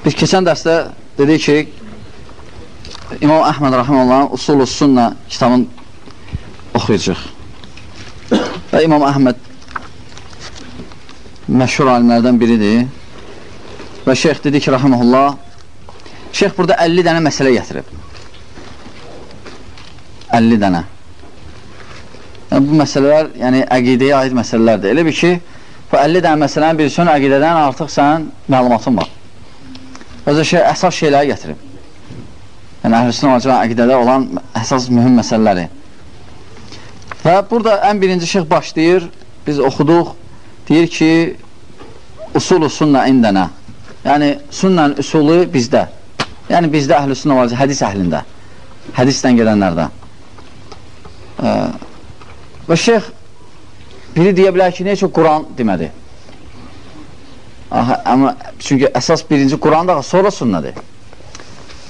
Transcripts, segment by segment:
Biz keçən dərsdə dedik ki, İmam Əhməd Rəhməllahın Usulü Sünnə kitabını oxuyacaq. Və İmam Əhməd məşhur alimlərdən biridir. Və şeyx dedi ki, Rəhməllah, şeyx burada 50 dənə məsələ gətirib. 50 dənə. Yəni, bu məsələlər, yəni əqidəyə aid məsələlərdir. Elə bir ki, bu 50 dənə məsələnin birisinin əqidədən artıq sənin məlumatın var. Özə şey, əsas şeyləri gətirib. Yəni, əhlüsün olacaq əqidədə olan əsas mühüm məsələləri. Və burada ən birinci şeyh başlayır, biz oxuduq, deyir ki, usulü sünnə indənə. Yəni, sünnən üsulü bizdə. Yəni, bizdə əhlüsün olacaq hədis əhlində. Hədisdən gedənlərdə. Və şeyh biri deyə bilər ki, çox Quran demədi? Aha, amma çünki əsas birinci Qurandır, sonra sünnədir.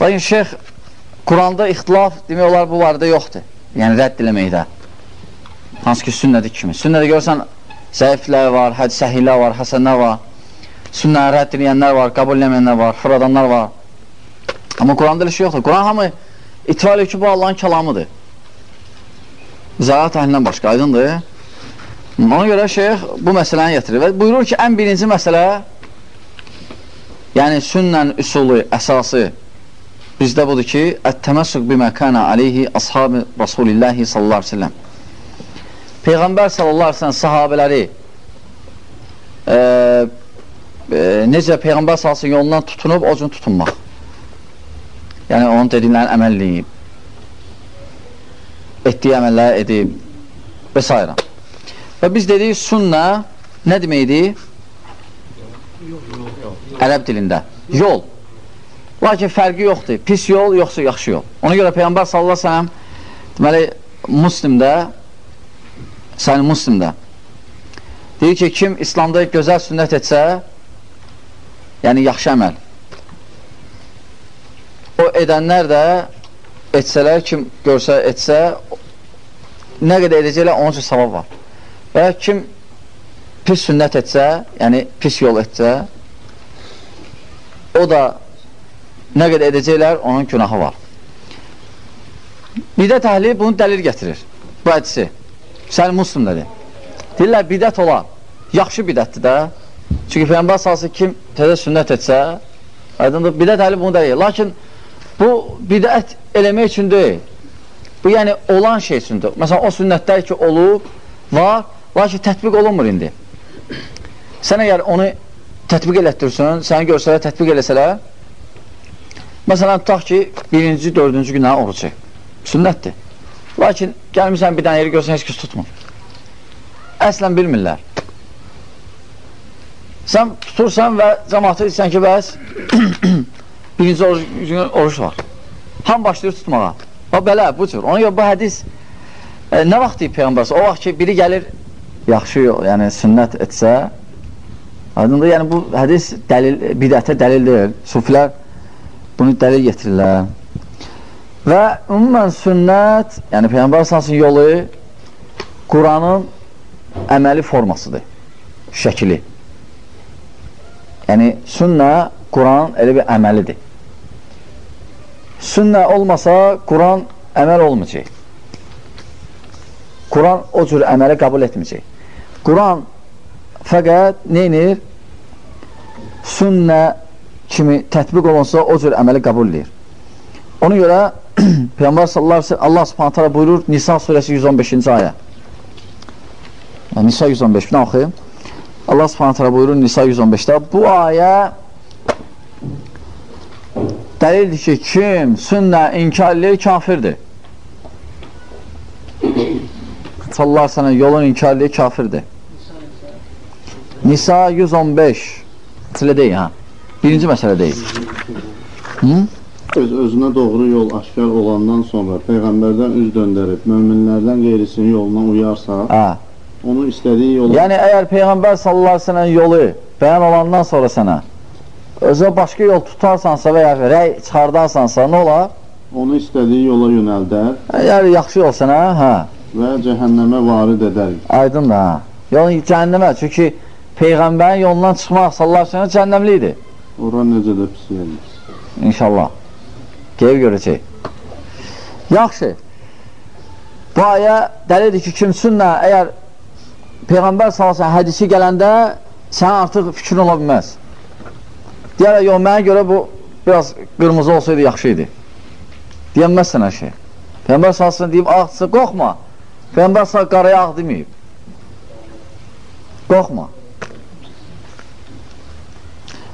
Lakin şeyx Quranda ixtilaf demək olar bu barədə yoxdur. Yəni rədd eləməkdə. Hansı ki sünnədir kimi. Sünnədə görürsən zəiflər var, həd səhilər var, həsənlər var. Sünnəni rədd eləyənlər var, qəbul eləməyənlər var, fıradanlar var. Amma Quranda elə şey yoxdur. Quran hamı itibar ki, bu Allahın kəlamıdır. Zərat əhlindən başqa, aydındır. Ona görə şeyx bu məsələni getirir və buyurur ki, ən birinci məsələ yəni sünnən üsulu, əsası bizdə budur ki, ət-təməssük bimə kənə aleyhi ashabı Rasulillahi sallallahu aleyhi ve sellem. Peyğəmbər sallallahu aleyhi ve sellem sahabələri e, e, necə Peyğəmbər salsın yolundan tutunub, o cür tutunmaq. Yəni, onun dediklərini əməl edib, etdiyi əməlləri edib və s. Və biz dedik, sünnə nə deməkdir? Ərəb dilində. Yol. Lakin fərqi yoxdur. Pis yol, yoxsa yaxşı yol. Ona görə Peyğəmbər sallallahu sellem deməli, muslimdə səni muslimdə deyir ki, kim İslamda gözəl sünnət etsə yəni yaxşı əməl o edənlər də etsələr, kim görsə, etsə nə qədər edəcəklər, onun üçün savab var. Və kim pis sünnət etsə, yəni pis yol etsə, o da nə qədər edəcəklər, onun günahı var. Bidət əhli bunu dəlil gətirir. Bu hədisi. Sən muslimdədir. Deyirlər, bidət olar. Yaxşı bidətdir də. Çünki Peyyambər salsı kim təzə sünnət etsə, aydındır, bidət əhli bunu dəlil. Lakin bu bidət eləmək üçün deyil. Bu yəni olan şey üçündür. Məsələn, o sünnətlər ki, olub, var, Lakin tətbiq olunmur indi. Sən əgər onu tətbiq elətdirsən, səni görsələr, tətbiq eləsələr, məsələn, tutaq ki, birinci, dördüncü günə oruç çək. Sünnətdir. Lakin gəlmirsən bir dənə yeri görsən, heç kəs tutmur. Əslən bilmirlər. Sən tutursan və cəmatı etsən ki, bəs birinci oruç, oruç var. Ham başlayır tutmağa. O belə, bu cür. Ona görə bu hədis e, nə vaxt deyib Peyğəmbər? O vaxt ki, biri gəlir yaxşı yol, yəni sünnət etsə, aydındır, yəni bu hədis dəlil, bidətə dəlil deyil. Sufilər bunu dəlil getirirlər. Və ümumən sünnət, yəni Peyğəmbər sansın yolu Quranın əməli formasıdır, şəkili. Yəni, sünnə Quran elə bir əməlidir. Sünnə olmasa, Quran əməl olmayacaq. Quran o cür əməli qəbul etməyəcək. Quran fəqət neynir? Sünnə kimi tətbiq olunsa o cür əməli qəbul edir. Ona görə Peyğəmbər sallallahu əleyhi Allah Subhanahu taala buyurur Nisa surəsi 115-ci ayə. Yəni Nisa 115 nə oxuyum? Allah Subhanahu taala buyurur Nisa 115-də bu ayə dəlildir ki, kim sünnə inkar edir, kafirdir. sallallahu ve sellem yolun inkarlığı kafirdir. Nisa 115 məsələ deyil, ha. Birinci məsələ deyil. Hı? Öz özünə doğru yol aşkar olandan sonra Peyğəmbərdən üz döndərib, möminlərdən qeyrisinin yoluna uyarsa, hə. onu istədiyi yola... Yəni, əgər Peyğəmbər sallallahu aleyhi yolu bəyan olandan sonra sənə özə başqa yol tutarsansa və ya rəy çıxardarsansa, nə olar? Onu istədiyi yola yönəldər. Əgər yaxşı yol sənə, hə. Və cəhənnəmə varid edər. Aydın da, hə. Yəni cəhənnəmə, çünki Peyğəmbərin yolundan çıxmaq sallallahu aleyhi ve sellem cəhənnəmli idi. Ora necə də pis yerdir. İnşallah. Gəlib görəcək. Yaxşı. Bu ayə dəlildir ki, kim sünnə, əgər Peyğəmbər salasən hədisi gələndə sən artıq fikrin ola bilməz. Deyərək, yox, mənə görə bu biraz qırmızı olsaydı yaxşı idi. Deyənməz sənə şey. Peyğəmbər salasən deyib, ağdırsa, qorxma. Peyğəmbər salasən qaraya ağ deməyib. Qorxma.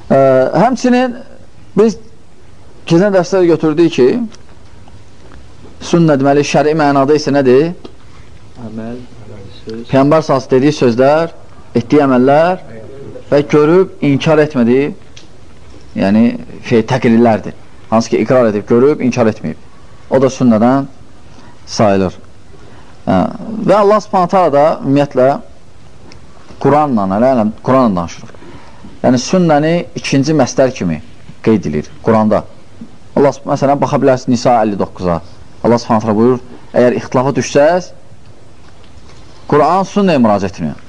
Həmçinin biz keçən dərsləri götürdük ki, sünnə deməli, şəri mənada isə nədir? Əməl, söz, Peyğəmbər salsı dediyi sözlər, etdiyi əməllər və görüb inkar etmədiyi, yəni şey, təqrirlərdir. Hansı ki, iqrar edib, görüb, inkar etməyib. O da sünnədən sayılır. Hə. Və Allah subhanətə da ümumiyyətlə Quranla, Quranla danışırıq. Yəni, sünnəni ikinci məstər kimi qeyd edilir Quranda. Allah, məsələn, baxa bilərsiniz Nisa 59-a. Allah subhanətə buyurur, əgər ixtilafa düşsəz, Quran sünnəyə müraciət etmiyor.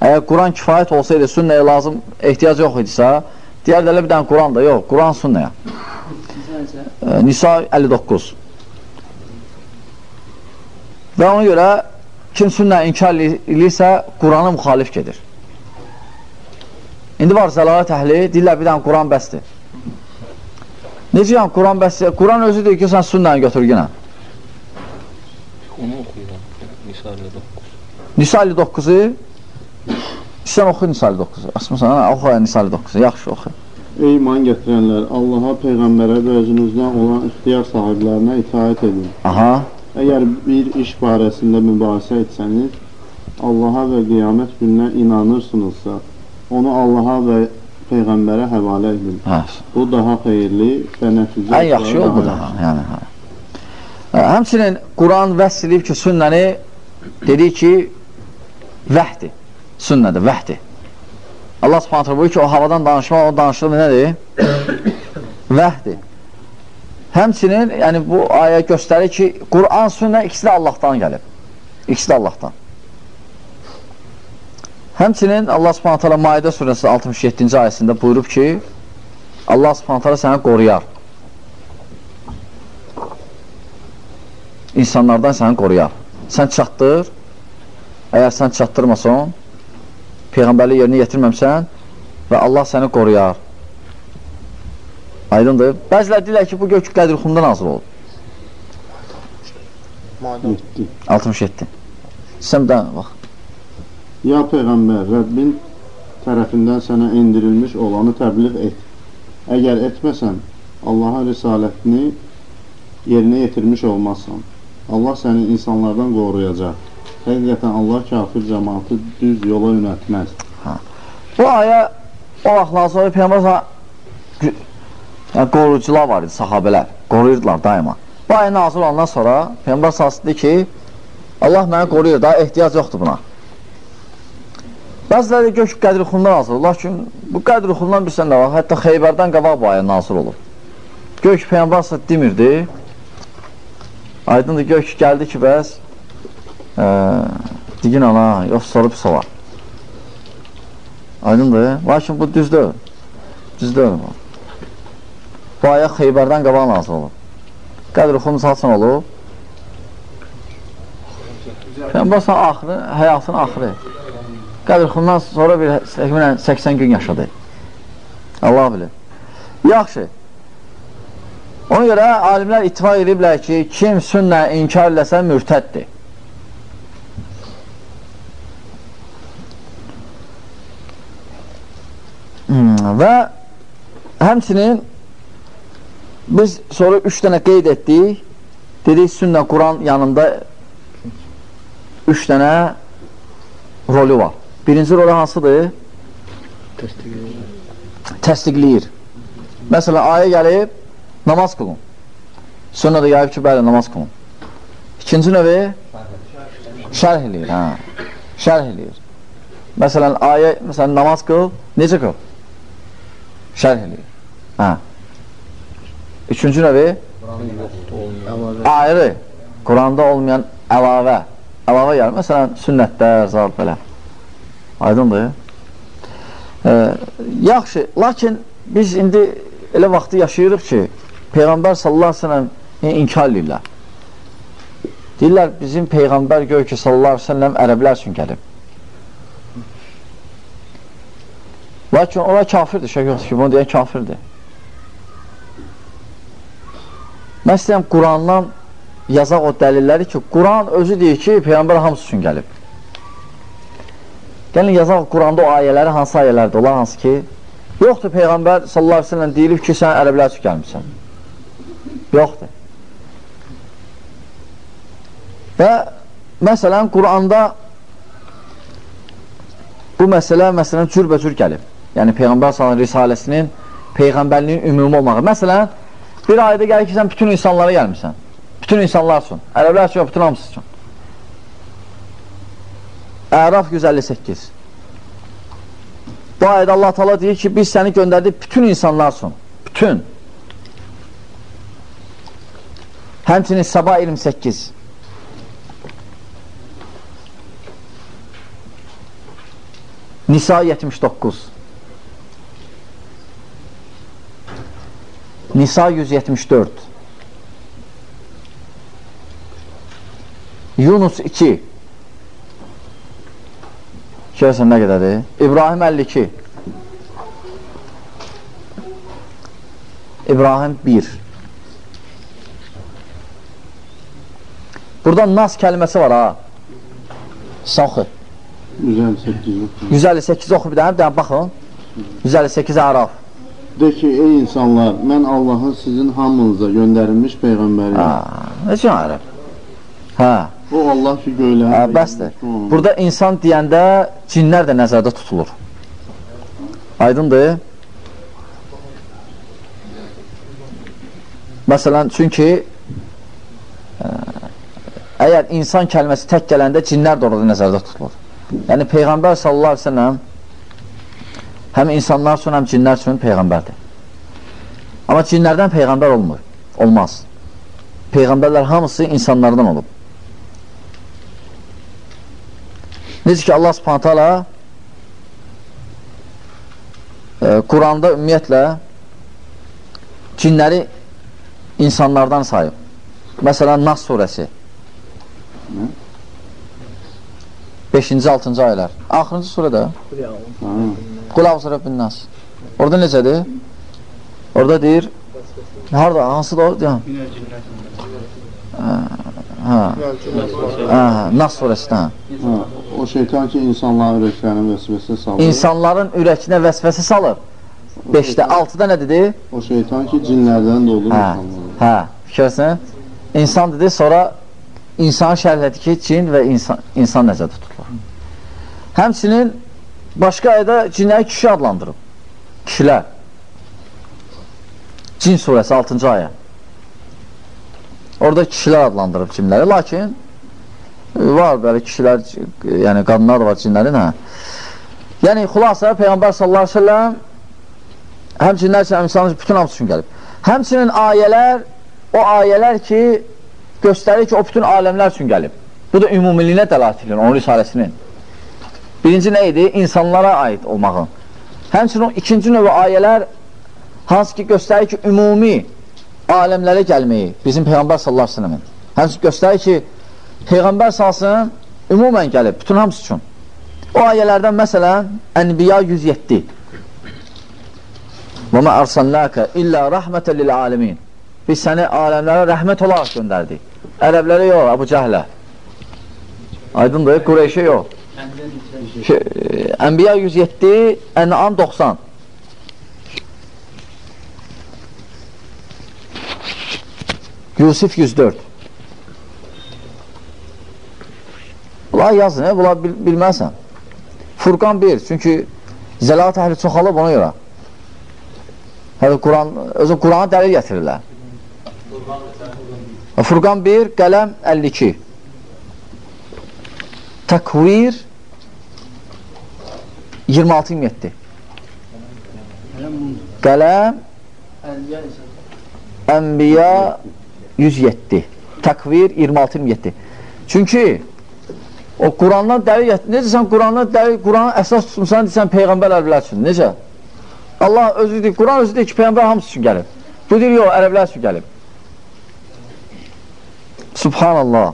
Əgər Quran kifayət olsaydı, sünnəyə lazım ehtiyac yox idisə, deyərdə elə bir dənə Quran da yox, Quran sünnəyə. Nisa 59. Və ona görə kim sünnə inkar edirsə, Quranı müxalif gedir. İndi var zəlalət əhli, deyirlər bir dənə Quran bəsdir. Necə yəni Quran bəsdir? Quran özü deyir ki, sən sünnəni götür yenə. onu oxuyuram. Misal 59. Nisa 59-u İslam oxu Nisa 59-u. Asmısan, oxu Nisa 59-u. Yaxşı oxu. Ey iman gətirənlər, Allaha, Peyğəmbərə və özünüzdən olan ixtiyar sahiblərinə itaət edin. Aha. Əgər bir iş barəsində mübahisə etsəniz, Allaha və qiyamət gününə inanırsınızsa, onu Allaha və Peyğəmbərə həvalə edin. Hə. Bu daha xeyirli və nəticə Ən yaxşı yol budur. Ha, yəni, hə. Hə, Həmçinin Quran vəsf edib ki, sünnəni dedik ki, vəhdir. Sünnədir, vəhdir. Allah subhanətlə buyur ki, o havadan danışmaq, o danışıq nədir? vəhdir. Həmçinin, yəni bu ayə göstərir ki, Quran, sünnə ikisi də Allahdan gəlib. İkisi də Allahdan. Həmçinin Allah subhanət hala Maidə surəsi 67-ci ayəsində buyurub ki, Allah subhanət hala səni qoruyar. İnsanlardan səni qoruyar. Sən çatdır, əgər sən çatdırmasan, Peyğəmbərli yerinə yetirməmsən və Allah səni qoruyar. Aydındır. Bəzilər deyirlər ki, bu gök qədir xumdan nazil olub. 7. 67. Sən bir dənə bax. Ya Peyğəmbər, Rəbbin tərəfindən sənə indirilmiş olanı təbliğ et. Əgər etməsən, Allahın risalətini yerinə yetirmiş olmazsan. Allah səni insanlardan qoruyacaq. Həqiqətən Allah kafir cəmaatı düz yola yönətməz. Bu ayə o vaxtdan sonra Peyğəmbər yəni, qoruyucular var idi, sahabələr. Qoruyurdular daima. Bu ayə nazil olandan sonra Peyğəmbər sahəsində ki, Allah məni qoruyur, daha ehtiyac yoxdur buna. Bəziləri gök qədri xundan nazil olur. Lakin bu qədri xundan bilsən nə var? Hətta Xeybərdən qabaq bu ayə nazil olur. Gök Peyğəmbər səhət demirdi. Aydındır, gök gəldi ki, bəs ə, digin ana, yox soru pis olar. Aydındır. Lakin bu düzdür. Düzdür bu. Bu ayə Xeybərdən qabaq nazil olur. Qədr-i xum salsın olub. Peyğəmbər sən axırı, həyatın axırı. Qədr-i xumdan sonra bir təxminən 80 gün yaşadı. Allah bilir. Yaxşı. Ona görə alimlər ittifaq ediblər ki, kim sünnə inkar eləsə mürtəddir. Hmm, və həmçinin biz sonra üç dənə qeyd etdik. Dedik, sünnə Quran yanında üç dənə rolü var. Birinci rolü hansıdır? Təsdiq edir. Təsdiqləyir. Məsələn, ayə gəlib, namaz qılın. Sünnə də gəlib ki, bəli, namaz qılın. İkinci növü şərh eləyir. Hə. Şərh eləyir. Məsələn, ayə, məsələn, namaz qıl, necə qıl? Şərh eləyir. Hə. Üçüncü növü ayrı. Quranda olmayan əlavə. Əlavə gəlir. Məsələn, sünnətlər, zat belə. Aydındır. E, yaxşı, lakin biz indi elə vaxtı yaşayırıq ki, Peyğəmbər sallallahu aleyhi ve sellem inkar edirlər. Deyirlər, bizim Peyğəmbər gör ki, sallallahu aleyhi ve sellem ərəblər üçün gəlib. Lakin ora kafirdir, şey yoxdur ki, bunu deyən kafirdir. Mən istəyəm Qurandan yazaq o dəlilləri ki, Quran özü deyir ki, Peyğəmbər hamısı üçün gəlib. Gəlin yazaq Quranda o ayələri, hansı ayələrdir, onlar hansı ki, yoxdur Peyğəmbər sallallahu aleyhi ve sellem deyilib ki, sən ərəblər üçün gəlmişsən. Yoxdur. Və məsələn, Quranda bu məsələ, məsələn, cürbəcür gəlib. Yəni, Peyğəmbər sallallahu risaləsinin Peyğəmbərliyin ümumi olmağı. Məsələn, bir ayda gəlir ki, sən bütün insanlara gəlmişsən. Bütün insanlar üçün. Ərəblər üçün, bütün hamısı üçün. Əraf 158. Bu ayda Allah Taala deyir ki, biz səni göndərdik bütün insanlar üçün. Bütün. Həmçinin Səba 28. Nisa 79. Nisa 174. Yunus 2. Görürsən nə qədərdir? İbrahim 52. İbrahim 1. Burada nas kəlməsi var ha. Saxı. 158 158 oxu bir dənə, bir dənə baxın. 158 Əraf. De ki, ey insanlar, mən Allahın sizin hamınıza göndərilmiş Peyğəmbəriyim. Ha, necə Ərəb? Hə, O Allah ki, göylər. hə bəsdir. Burada insan deyəndə cinlər də nəzərdə tutulur. Aydındır? Məsələn, çünki ə, əgər insan kəlməsi tək gələndə cinlər də orada nəzərdə tutulur. Yəni, Peyğəmbər sallallahu aleyhi ve sellem həm insanlar üçün, həm cinlər üçün Peyğəmbərdir. Amma cinlərdən Peyğəmbər olmur. Olmaz. Peyğəmbərlər hamısı insanlardan olub. Necə ki, Allah subhanətə alə e, Quranda ümumiyyətlə cinləri insanlardan sayıb. Məsələn, Nas surəsi. 5-ci, 6-cı ayələr. Axırıncı surədə. Qul avzu Rabbin Nas. Orada necədir? Orada deyir, harada, hansı da o? Hə, hə, Nas surəsində. Ha, o şeytan ki, insanların ürəklərini vəsvəsə salır. İnsanların ürəkinə vəsvəsə salır. 5-də, 6-da nə dedi? O şeytan ki, cinlərdən də olur Hə, insanlar. hə, fikirsən? İnsan dedi, sonra insan şərhlədi ki, cin və insan, insan nəzərdə tutulur. Həmçinin başqa ayda cinləri kişi adlandırıb. Kişilər. Cin surəsi 6-cı ayə. Orada kişilər adlandırıb cinləri, lakin e, var belə kişilər, yəni qadınlar da var cinlərin, hə. Yəni, xulasa Peyğəmbər sallallahu aleyhi ve sellem həm cinlər üçün, həm insanlar üçün, bütün hamısı üçün gəlib. Həmçinin ayələr, o ayələr ki, göstərir ki, o bütün aləmlər üçün gəlib. Bu da ümumiliyinə dəlat edir, onun risaləsinin. Birinci nə idi? İnsanlara aid olmağı. Həmçinin o ikinci növü ayələr hansı ki göstərir ki, ümumi aləmlərə gəlməyi bizim Peyğəmbər sallallahu aleyhi ve sellemin. Həmçinin göstərir ki, Peyğəmbər salsın ümumən gəlib, bütün hamısı üçün. O ayələrdən məsələn, Ənbiya 107. Və mə ərsəlləkə illə rəhmətə lil alimin. Biz səni aləmlərə rəhmət olaraq göndərdik. Ərəblərə yox, Əbu Cəhlə. Aydındır, Qureyşə yox. Ənbiya 107, Ən'am 90. Yusuf 104. Bunlar yazın, he? bunlar bil bilməzsən. Furqan 1, çünki zəlat əhli çoxalıb ona görə. Hələ Quran, özü Qurana dəlil gətirirlər. Furqan 1, qələm 52. Təkvir 26-27. Qələm Ənbiya 107. Təkvir 26-27. Çünki o Qurandan dəlil gətirir. Necə sən Qurandan dəlil, Quranı əsas tutmuşsan, desən Peyğəmbər əlbilər üçün. Necə? Allah özü deyir, Quran özü deyir ki, Peyyambər hamısı üçün gəlib. Bu deyir, yox, ərəblər üçün gəlib. Subhanallah.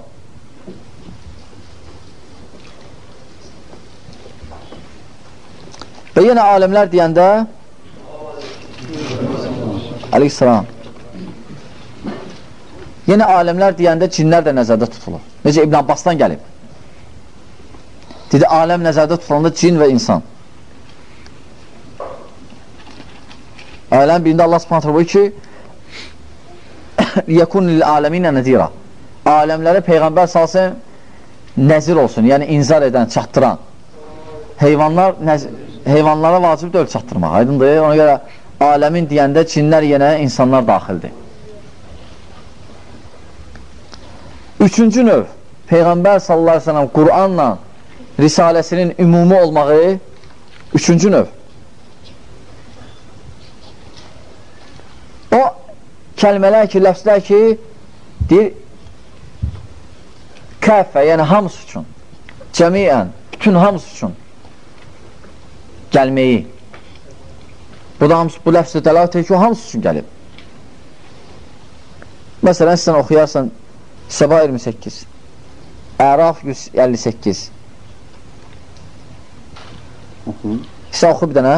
Və yenə alimlər deyəndə Aleyhisselam Yenə alimlər deyəndə cinlər də nəzərdə tutulur. Necə İbn Abbasdan gəlib. Dedi, aləm nəzərdə tutulanda cin və insan. Aləm birində Allah subhanətlə buyur ki, yəkun lil aləminə nəzira. Aləmlərə Peyğəmbər salsın nəzir olsun, yəni inzar edən, çatdıran. Heyvanlar, nəz heyvanlara vacib deyil çatdırmaq, aydındır. Ona görə aləmin deyəndə cinlər yenə insanlar daxildir. Üçüncü növ, Peyğəmbər sallallahu aleyhi ve sellem Qur'anla risaləsinin ümumi olmağı üçüncü növ. O kəlmələr ki, ləfslər ki, deyir, kəffə, yəni hamısı üçün, cəmiyyən, bütün hamısı üçün gəlməyi. Bu da hamısı, bu ləfsə dəlat ki, o hamısı üçün gəlib. Məsələn, sən oxuyarsan Səba 28, Əraf 158, Oxuyun. Sən oxu bir dənə.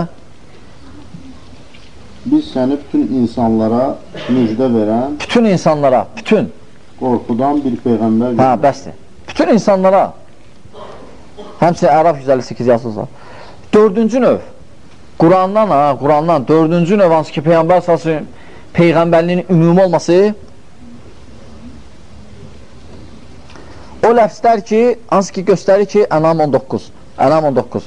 Biz səni bütün insanlara müjdə verən, Bütün insanlara, bütün, qorxudan bir peyğəmbər hə, bəsdir. Bütün insanlara, həmsə Əraf 158 yazılsa. Dördüncü növ, Qurandan, ha, Qurandan, dördüncü növ hansı ki, Peyğəmbər sası Peyğəmbərliyin ümumi olması, o ləfslər ki, hansı ki, göstərir ki, Ənam 19, Ənam 19,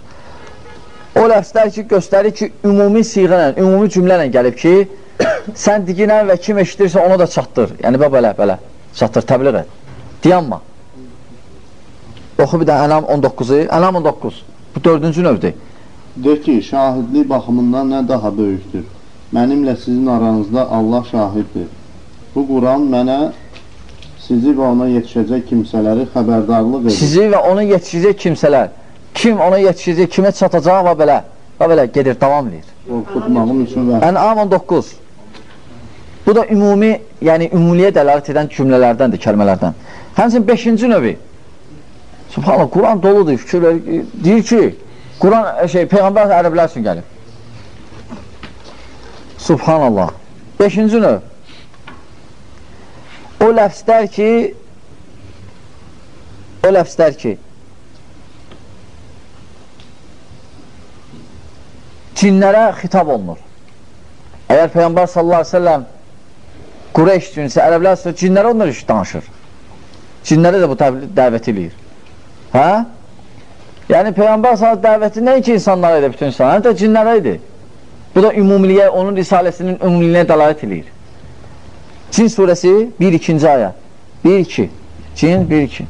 o ləfslər ki, göstərir ki, ümumi siğənlə, ümumi cümlələ gəlib ki, sən diginən və kim eşidirsə onu da çatdır. Yəni, belə, belə, çatdır, təbliğ et. Diyanma. Oxu bir də Ənam 19-u. Ənam 19. Bu dördüncü növdür. De ki, şahidlik baxımından nə daha böyükdür? Mənimlə sizin aranızda Allah şahiddir. Bu Quran mənə sizi və ona yetişəcək kimsələri xəbərdarlıq edir. Sizi və onu yetişəcək kimsələr, kim ona yetişəcək, kimə çatacaq və belə, və belə gedir, davam edir. Qorxutmağım üçün və Ənam 19. Bu da ümumi, yəni ümumiyə dəlalət edən cümlələrdəndir, kəlmələrdən. Həmçin 5-ci növü. Subhanallah, Quran doludur, fikirlər, deyir ki, Quran, şey, Peyğəmbər ərəblər üçün gəlib. Subhanallah. 5-ci növ. O ləfslər ki, o ləfslər ki, cinlərə xitab olunur. Əgər Peyğəmbər sallallahu əleyhi və səlləm Qureyş cinsə, ərəblər isə cinlərə onlar iş danışır. Cinlərə də bu dəvət edir. Hə? Yəni Peyğəmbər sallallahu dəvəti nəinki insanlara idi, bütün insanlara, həm də cinlərə idi. Bu da ümumiliyə, onun risaləsinin ümumiliyinə dəlalət edir. Cin surəsi 1-2-ci ayə. 1-2. Cin 1-2.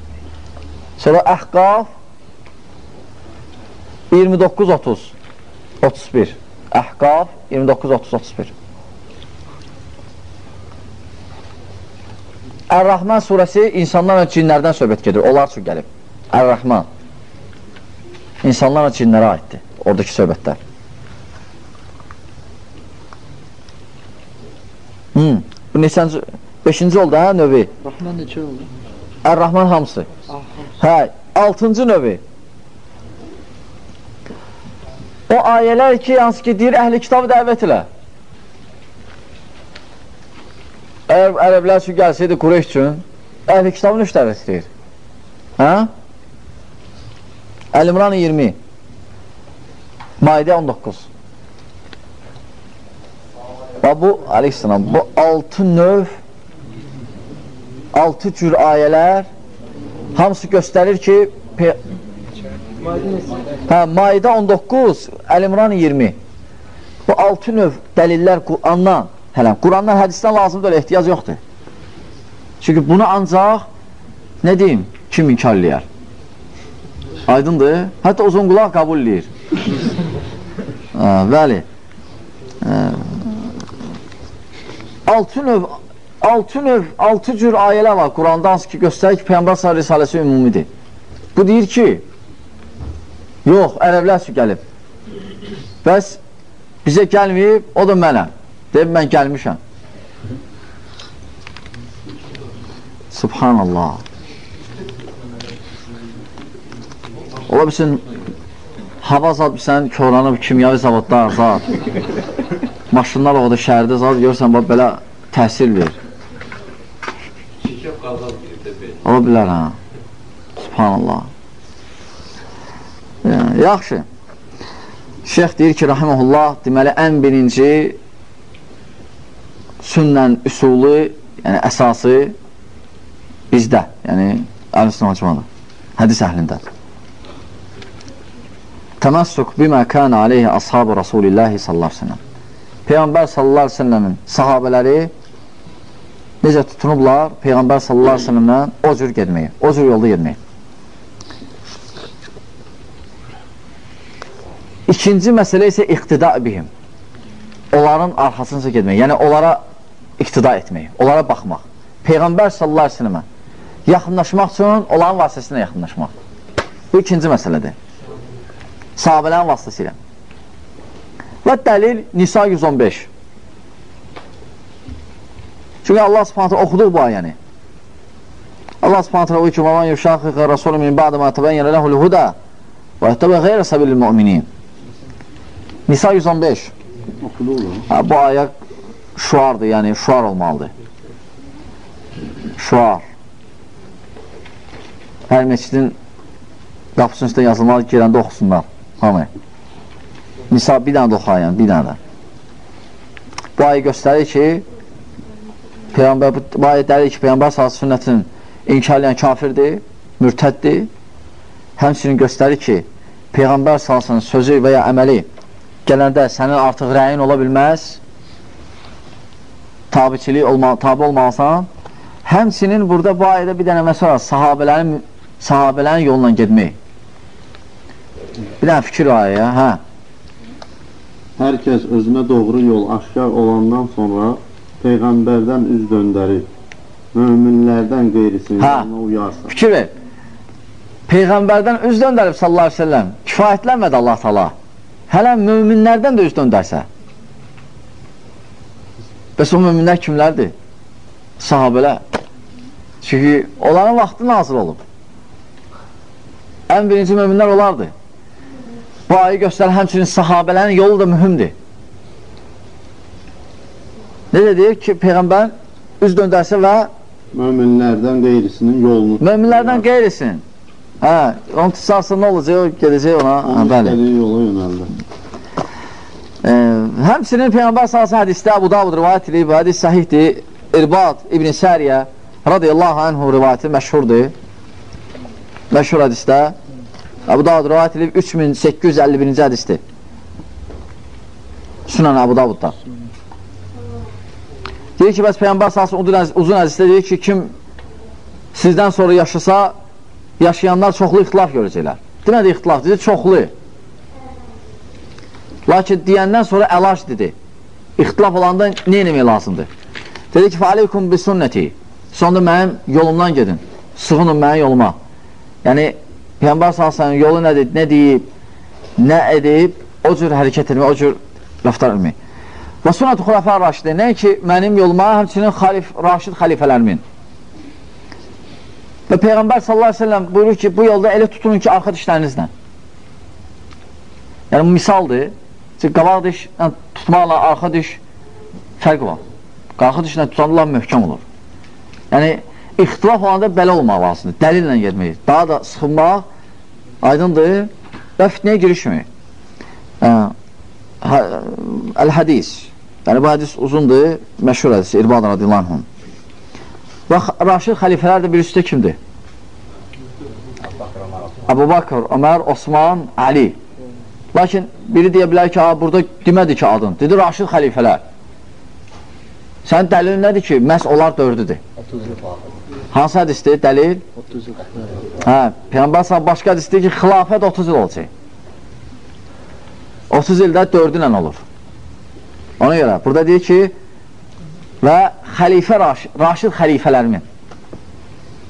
Sonra Əhqaf 29-30. 31. Əhqaf 29-30-31. Ər-Rahman surəsi insanlarla cinlərdən söhbət gedir. Onlar üçün gəlib. Ər-Rahman. İnsanlarla cinlərə aiddir. Oradakı söhbətlər. Hmm. Bu neçənci? Beşinci oldu, hə, növü? Rahman neçə oldu? Ər-Rahman hamısı. Hə, altıncı növü. O ayələr ki, hansı ki, deyir, əhli kitabı dəvət elə. Əgər ərəblər üçün gəlsəydi Qureyş üçün, əhli kitabı nə dəvət edir? Hə? Əl-İmran 20 Maidə 19 Və bu, aleyhissalam, bu altı növ altı cür ayələr hamısı göstərir ki hə, Maidə 19 Əl-İmran 20 bu altı növ dəlillər Qurandan hələ, Qurandan hədisdən lazımdır, ehtiyac yoxdur çünki bunu ancaq nə deyim, kim inkar eləyər Aydındır. Hətta uzun qulaq qəbul edir. Hə, bəli. Hə. Altı növ, altı növ, altı cür ayələr var Quranda hansı ki göstərir ki, Peyyambar sallallahu risaləsi ümumidir. Bu deyir ki, yox, ərəblər üçün gəlib. Bəs bizə gəlməyib, o da mənəm. Deyib, mən gəlmişəm. Subhanallah. Ola bilsin, hava zad bilsən, körlanıb, kimyavi zavodlar zad, maşınlar o da şəhərdə zad, görürsən, bax, belə təsir verir. Ola bilər, hə. Subhanallah. Yəni, yaxşı. Şeyx deyir ki, rahiməhullah, deməli, ən birinci sünnən üsulu, yəni əsası bizdə, yəni əl-üstün hacmadır, hədis əhlində. Təməssük bimə kənə aleyhi ashabı Rasulillahi sallallahu aleyhi sellem. Peyğəmbər sallallahu aleyhi ve sellemin sahabələri necə tutunublar Peyğəmbər sallallahu aleyhi sellemdən o cür gedməyi, o cür yolda gedməyi. İkinci məsələ isə iqtida bihim. Onların arxasınca getmək, yəni onlara iqtida etmək, onlara baxmaq. Peyğəmbər sallallahu aleyhi ve sellemə yaxınlaşmaq üçün onların vasitəsilə yaxınlaşmaq. Bu ikinci məsələdir Sahabələrin vasitəsilə. Və dəlil Nisa 115. Çünki Allah subhanətə oxuduq bu ayəni. Allah subhanətə o ki, وَمَنْ يُشَاقِقَ رَسُولُ مِنْ بَعْدَ مَا تَبَيَّنَ لَهُ الْهُدَى وَيَتَّبَ غَيْرَ سَبِلِ الْمُؤْمِنِينَ Nisa 115. Oxuduq da. Ha, bu ayə şuardır, yəni şuar olmalıdır. Şuar. Hər meçidin qapısının üstə yazılmalı, girəndə oxusunlar. Hamı. Nisa bir dənə də oxuyayın, bir dənə də. Bu ayə göstərir ki, Peyğəmbər, bu ayə dəlir ki, Peyğəmbər sahası sünnətinin inkar edən kafirdir, mürtəddir. Həmçinin göstərir ki, Peyğəmbər sahasının sözü və ya əməli gələndə sənin artıq rəyin ola bilməz, tabiçilik olma, tabi olmalısan. Həmçinin burada bu ayədə bir dənə məsələ sahabələrin, sahabələrin yolla gedmək. Bir dənə fikir ayəyə, hə. Hər kəs özünə doğru yol aşkar olandan sonra Peyğəmbərdən üz döndərir. Möminlərdən qeyrisinin Hə. uyarsa. Fikir ver. Peyğəmbərdən üz döndərib sallallahu əleyhi və səlləm. Kifayətlənmədi Allah Taala. Hələ möminlərdən də üz döndərsə. Bəs o möminlər kimlərdir? Sahabələr. Çünki onların vaxtı nazil olub. Ən birinci möminlər olardı. Bu ayı göstər həmçinin sahabələrin yolu da mühümdir. Necə deyir ki, Peyğəmbər üz döndərsə və Möminlərdən qeyrisinin yolunu möminlərdən qeyrisin. Hə, onu tutsarsa nə olacaq? O gedəcək ona. Hə, Onun bəli. istədiyi yola yönəldi. E, həmçinin Peyğəmbər sallallahu hədisdə Əbu Davud rivayət edib, hədis səhihdir. İrbad İbn Səriyə radiyallahu anhu rivayəti məşhurdur. Məşhur hədisdə Əbu Davud rivayət edib 3851-ci hədisdir. Sunan Əbu Davudda. Deyir ki, bəs Peyğəmbər sallallahu uzun, hədisdə deyir ki, kim sizdən sonra yaşasa, yaşayanlar çoxlu ixtilaf görəcəklər. Demədi ixtilaf, dedi çoxlu. Lakin deyəndən sonra əlac dedi. İxtilaf olanda nə eləmək lazımdır? Dedi ki, fəaleykum bi sünnəti. Sonda mənim yolumdan gedin. Sığının mənim yoluma. Yəni, Peyğəmbər sallallahu yolu nədir, nə deyib, nə edib, o cür hərəkət etmək, o cür rəftar etmək. Və sünnət-i xulafə raşidə, nə ki, mənim yoluma, həmçinin xalif, raşid xəlifələrimin. Və Peyğəmbər sallallahu aleyhi ve sellem buyurur ki, bu yolda elə tutunun ki, arxa dişlərinizlə. Yəni, misaldır. Çünki qabaq diş yəni, tutmaqla arxa diş fərq var. Arxa dişlə tutanlar möhkəm olur. Yəni, ixtilaf olanda belə olmaq lazımdır. Dəlillə getmək. Daha da sıxılmaq aydındır və fitnəyə girişmək. Hə, Əl-hədis. Yəni, bu hədis uzundur, məşhur hədis, İrbadan radiyallahu anhum. Və Raşid xəlifələr də birisi də kimdir? Əbu Bakır, Ömər, Osman, Ali. Lakin biri deyə bilər ki, burada demədi ki adın. Dedi Raşid xəlifələr. Sənin dəlilin nədir ki, məhz onlar dördüdür? 30 il fazla. Hansı hədisdir? Dəlil? 30 il. Hə, Peyğəmbər səhəm başqa hədisdir ki, xilafət 30 il olacaq. 30 ildə 4 ilə olur. Ona görə, burada deyir ki, və xəlifə Raşid, Raşid xəlifələrimin.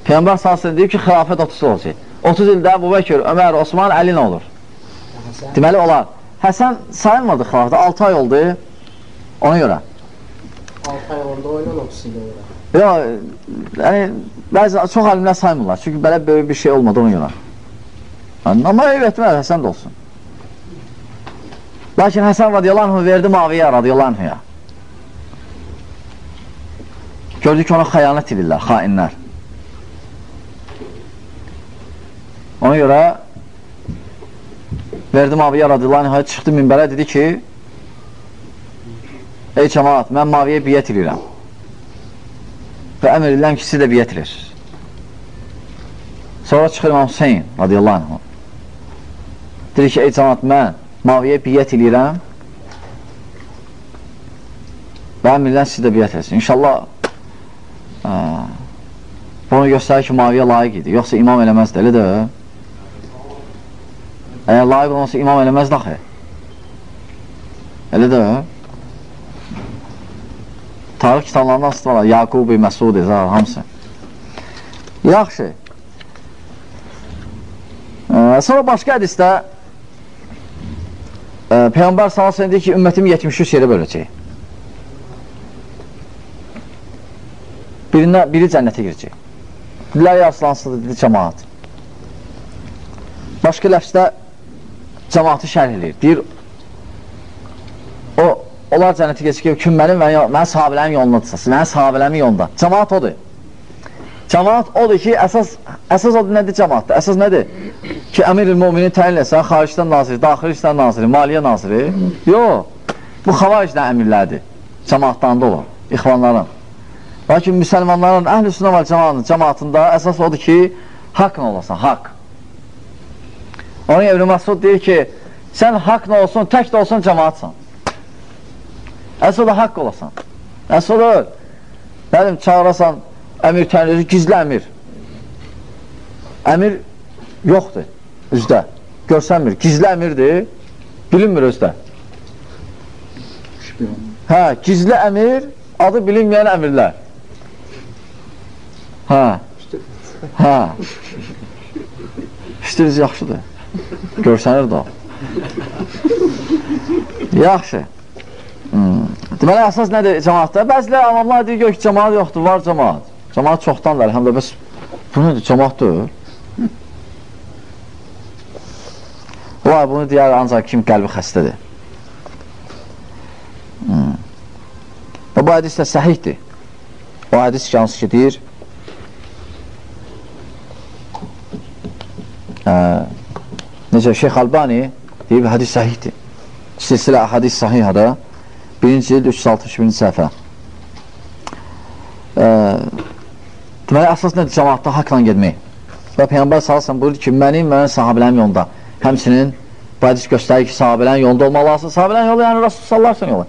Peyğəmbər sahəsində deyir ki, xilafət 30 olacaq. 30 ildə Əbu Bəkir, Ömər, Osman, Əli nə olur? Deməli, olar. Həsən sayılmadı xilafda, 6 ay oldu. Ona görə. 6 ay orada da orada. Yox, yəni, bəzi çox alimlər saymırlar. Çünki belə böyük bir şey olmadı ona görə. Amma eyb etməz, Həsən də olsun. Lakin Həsən radiyallahu verdi Maviyə radiyallahu. Gördü ki, ona xəyanət edirlər, xainlər. Ona görə verdi Maviyə radiyallahu çıxdı minbərə, dedi ki, Ey cəmaat, mən Maviyə biyyət edirəm əmr edirəm ki, siz də biyyət edir. Sonra çıxır İmam Hüseyin radiyallahu anh. Dedi ki, ey cəmat, mən Maviyə biyyət edirəm və edirəm siz də biyyət etsin. İnşallah ə, bunu göstərir ki, Maviyə layiq idi. Yoxsa imam eləməzdi, elə də. Əgər layiq olmasa imam eləməzdi axı. Elə də. Tarix kitablarından var, Yaqubi, Məsudi, zar, hamısı. Yaxşı. Ee, sonra başqa hədisdə e, Peyğəmbər sallallahu deyir ki, ümmətimi 73 yerə böləcək. Birinə, biri cənnətə girəcək. Dilər yaslansıdır, dedi cəmaat. Başqa ləfsdə cəmaatı şərh edir. Deyir, onlar cənnətə ki, kim mənim, mən, mən sahabələrin yoluna tutasın, mən sahabələrin yolunda. Cəmaat odur. Cəmaat odur ki, əsas, əsas odur nədir cəmaatdır? Əsas nədir? Ki, əmir-i müminin təyin etsən, xaricdən naziri, daxili işlər naziri, maliyyə naziri. Yox, bu xavaricdən əmirlərdir. Cəmaatdan da olur, ixvanların. Lakin müsəlmanların, əhl-i sünnə və cəmaatın cəmaatında əsas odur ki, haqla olasan, haqq. Onun Ebn Məsud deyir ki, sən haqla olsun, tək də olsun cəmaatsan. Əsas da haqq olasan. Əsas da, bəlim, çağırasan, əmir tənrizi, gizli əmir. Əmir yoxdur üzdə, görsənmir. Gizli əmirdir, bilinmir özdə. Hə, gizli əmir, adı bilinməyən əmirlər. Hə, hə. İştiriz yaxşıdır. Görsənir də o. Yaxşı. Hmm. Deməli, əsas nədir cəmaatda? Bəzilər avamlar deyir ki, cəmaat yoxdur, var cəmaat. Cəmaat çoxdanlar, həm də bəs bu nədir, cəmaatdır? Var, bunu deyər ancaq kim qəlbi xəstədir. Hmm. Və bu hədis də səhihdir. O hədis ki, hansı ki, deyir, ə, necə Şeyx Albani deyib, hədis səhihdir. Silsilə hədis sahihədə, birinci il 362-ci səhifə. Ə, deməli, əsas nədir cəmaatda haqla gedmək? Və Peyyambər salasən buyurdu ki, mənim, mənim sahabələrim yolunda. Həmsinin bu hədis göstərir ki, sahabələrin yolunda olmalısı. Sahabələrin yolu, yəni Rasul sallarsan yolu.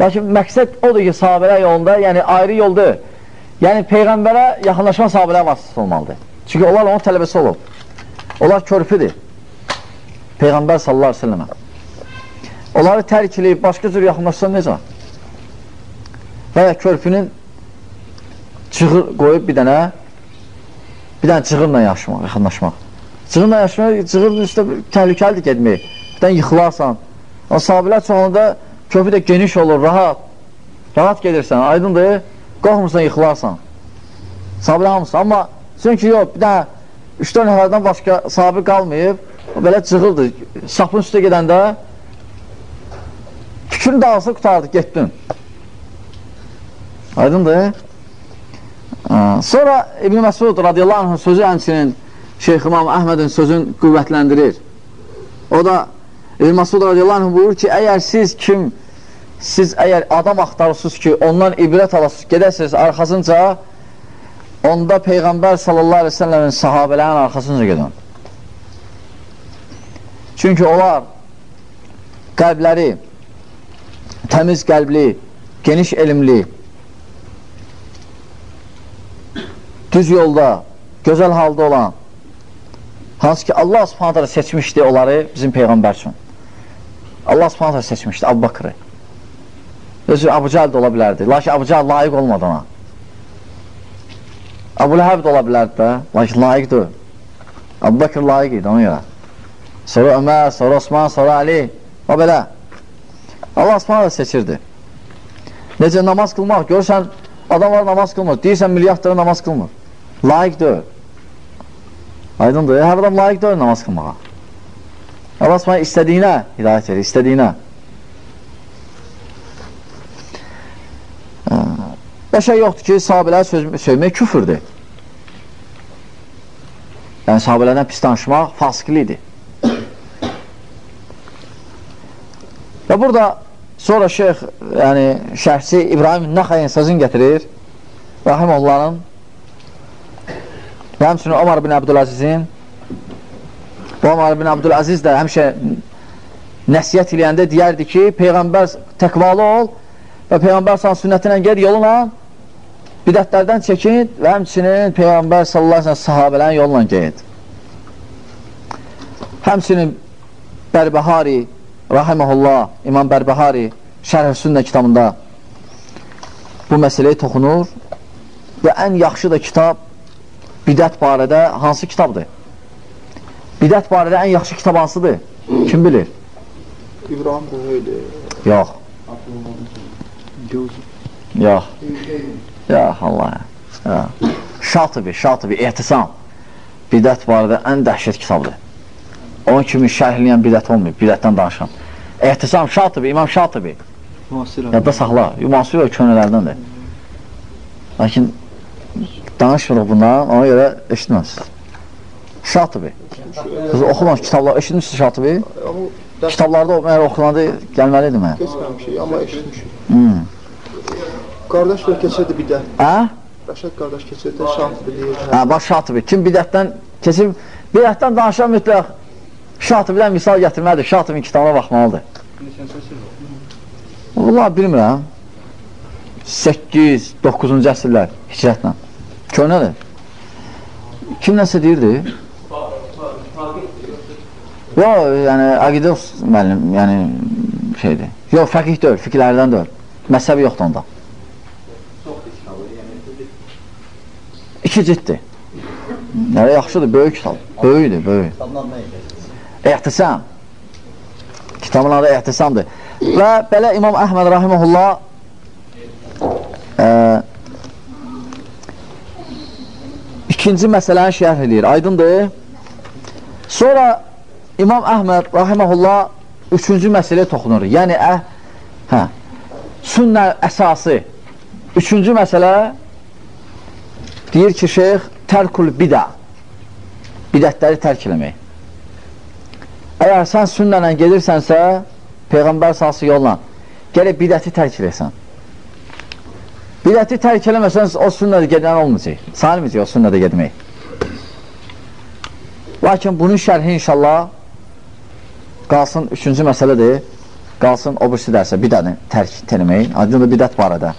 Lakin məqsəd odur ki, sahabələr yolunda, yəni ayrı yoldur. Yəni Peyğəmbərə yaxınlaşma sahabələr vasitəsi olmalıdır. Çünki onlar onun tələbəsi olub. Onlar körpüdür. Peyğəmbər sallallahu aleyhi ve sellemə. Onları tərk edib, başqa cür yaxınlaşsan necə? Və ya körpünün çığır qoyub bir dənə bir dənə cığırla yaşamaq, yaxınlaşmaq. Cığırla yaşamaq, cığırın üstə təhlükəlidir getmək. Bir dənə yıxılarsan. O sahabilər çoğunda köpü də geniş olur, rahat. Rahat gedirsən, aydındır, qorxmursan, yıxılarsan. Sahabilər hamısı. Amma çünki yox, bir dənə 3-4 nəfərdən başqa sahabi qalmayıb, belə cığırdır. Sapın üstə gedəndə fikrin dağılsa qutardı, getdin. Aydındır. Sonra İbn Məsud radiyallahu anhın sözü həmçinin Şeyx İmam Əhmədin sözün qüvvətləndirir. O da İbn Məsud radiyallahu anh buyurur ki, əgər siz kim, siz əgər adam axtarırsınız ki, ondan ibrət alasınız, gedəsiniz arxasınca, onda Peyğəmbər sallallahu aleyhi ve sellemin sahabələrin arxasınca gedin. Çünki onlar qəlbləri təmiz qəlbli, geniş elmli, düz yolda, gözəl halda olan, hansı ki Allah subhanətə seçmişdi onları bizim Peyğəmbər üçün. Allah subhanətə seçmişdi Abu Bakrı. Özü Abu Cəl də ola bilərdi. Lakin Abu Cəl layiq olmadı ona. Abu Ləhəb də ola bilərdi də, lakin layiqdir. Abu Bakr layiq idi ona görə. Sonra Ömər, sonra Osman, sonra Ali. O belə. Allah subhanahu seçirdi. Necə namaz qılmaq? Görürsən, adamlar namaz qılmır. Deyirsən, milyardları namaz qılmır. Layiq deyil. Aydındır. Hər adam layiq deyil namaz qılmağa. Allah subhanahu istədiyinə hidayət verir, istədiyinə. Və şey yoxdur ki, sahabələr söymək küfürdür. Yəni, sahabələrdən pis danışmaq fasiklidir. Və burada sonra şeyx, yəni şərhçi İbrahim Nəxəyin sözün gətirir. Rahimullahın və həmçinin Omar bin Abdülazizin bu Omar bin Abdülaziz də həmişə nəsiyyət eləyəndə deyərdi ki, Peyğəmbər təqvalı ol və Peyğəmbər sana sünnətinə ged yoluna bidətlərdən çəkin və həmçinin Peyğəmbər sallallahu aleyhi ve sahabələrin yolla geyid. Həmçinin Bərbəhari, rahiməhullah, İmam Bərbəhari Şərh Sünnə kitabında bu məsələyə toxunur və ən yaxşı da kitab bidət barədə hansı kitabdır? Bidət barədə ən yaxşı kitab hansıdır? Kim bilir? İbrahim Buheyli. Yox. Yox. Ya Allah. Ya. Şatıbi, Şatıbi, ehtisam. Bidət barədə ən dəhşət kitabdır. Onun kimi şərhləyən bidət olmayıb, bidətdən danışan. Ehtisam Şatıbi, İmam. Muasir Yadda saxla, Yumansur o könülərdəndir. Lakin danışmırıq bundan, ona görə eşitməz. Şatıbi. Siz oxumamış kitablar, eşitmişsiniz Şatıbi? Ama Kitablarda məgər oxulandı, gəlməlidir mənə. geçmemişik ama eşitmişik. Hmm. Kardeş ve keçirdi bir de. Hə? Reşat kardeş keçirdi, şans bilir. Hə, baş Şatıbi. Kim bidətdən keçib, bidətdən danışan mütləq Şatıbidən misal gətirməlidir. Şatibin kitabına baxmalıdır. Valla bilmirəm. 8, 9-cu əsrlər hicrətlə. Köhnədir. Kim nəsə deyirdi? Yo, yəni əqidə müəllim, yəni şeydir. Yo, fəqih deyil, fikirlərdən deyil. Məzhəbi yoxdur onda. İki ciddir. Yəni, yaxşıdır, böyük kitab. Böyükdür, böyük. Ehtisam. Kitabın adı ehtisamdır. Və belə İmam Əhməd Rahiməhullah e, ikinci məsələni şərh edir. Aydındır. Sonra İmam Əhməd Rahiməhullah üçüncü məsələyə toxunur. Yəni, əh, hə, sünnə əsası. Üçüncü məsələ deyir ki, şeyx, tərkül bidə. Bidətləri tərk eləmək. Əgər sən sünnənlə gedirsənsə, Peyğəmbər sası yolla, gələk bidəti tərk eləsən. Bidəti tərk eləməsən, o sünnədə gedən olmayacaq. Sanılmayacaq o sünnədə gedmək. Lakin bunun şərhi inşallah qalsın üçüncü məsələdir. Qalsın o birisi dərsə bidəni tərk eləmək. Aydındır bidət barədə.